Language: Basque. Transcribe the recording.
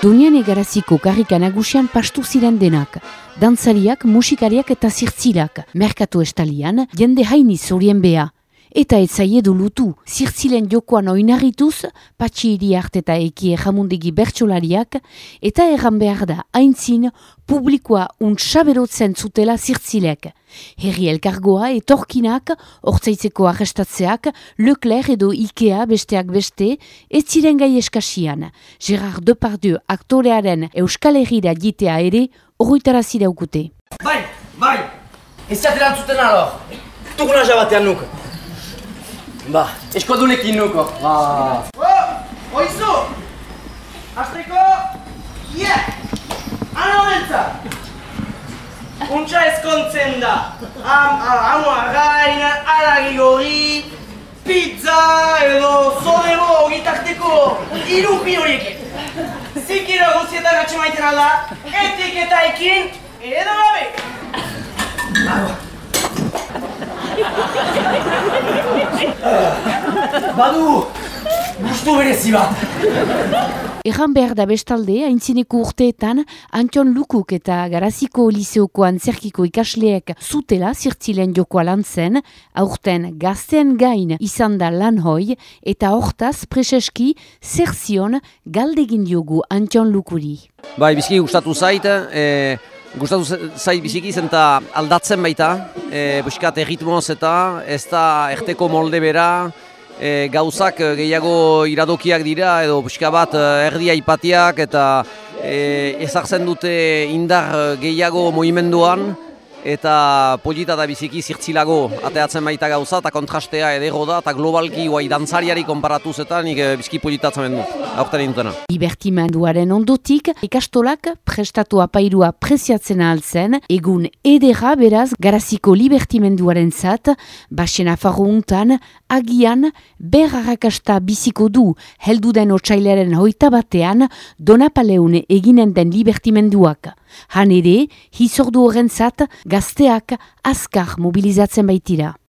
Donian egaraziko karrika nagusian pastu ziren denak. Dantzariak, musikariak eta zirtzilak. Merkatu estalian, jende haini zorien beha. Eta ez edu lutu, zirtzilen jokoan oinarrituz, patxi hiri eta eki jamundegi bertsolariak, eta erran behar da, haintzin, publikoa untsaberotzen zutela zirtzilek. Herri elkargoa etorkinak, ortsaitzeko arrestatzeak, Leclerc edo Ikea besteak beste, ez ziren gai eskasian. Gerard Depardieu aktorearen Euskal Herriera jitea ere, horretara zireukute. Bai, bai, ez zateran zuten alor, tukuna jabatean nuke. Ba, eskodunekin nuko. Ba. Oh, oizu! Azteko, yeah! Ana honentza! Untxa ezkontzen da. Am, am, arrain, aragi gori, pizza edo zodebo gitarteko irupi horiekin. Zikiro guztietan atxe maiten alda, etiketaekin edo gabe. Bago. Badu, gustu berezi bat. Erran behar da bestalde, haintzineko urteetan, Antion Lukuk eta Garaziko Liseoko antzerkiko ikasleek zutela zirtzilen jokoa lan zen, aurten gazten gain izan da lan hoi, eta hortaz preseski zer zion galdegin diogu Antion Lukuri. Bai, bizki gustatu zait, e, gustatu zait biziki zen aldatzen baita, e, buskat erritmoz eta ez da erteko molde bera, e, gauzak e, gehiago iradokiak dira edo pixka bat e, erdia ipatiak eta e, ezartzen dute indar gehiago movimenduan eta polita da biziki zirtzilago ateatzen baita gauza eta kontrastea edero da eta globalki guai dantzariari konparatuz eta nik e, biziki politatzen bendu, aurten intena. Libertimenduaren ondotik, ikastolak prestatu apairua preziatzen altzen, egun edera beraz garaziko libertimenduaren zat, basen afarro untan, agian berrarakasta biziko du heldu den otxailaren hoita batean donapaleun eginen den libertimenduak. Han ere, hizordu horren zat, gazteak azkar mobilizatzen baitira.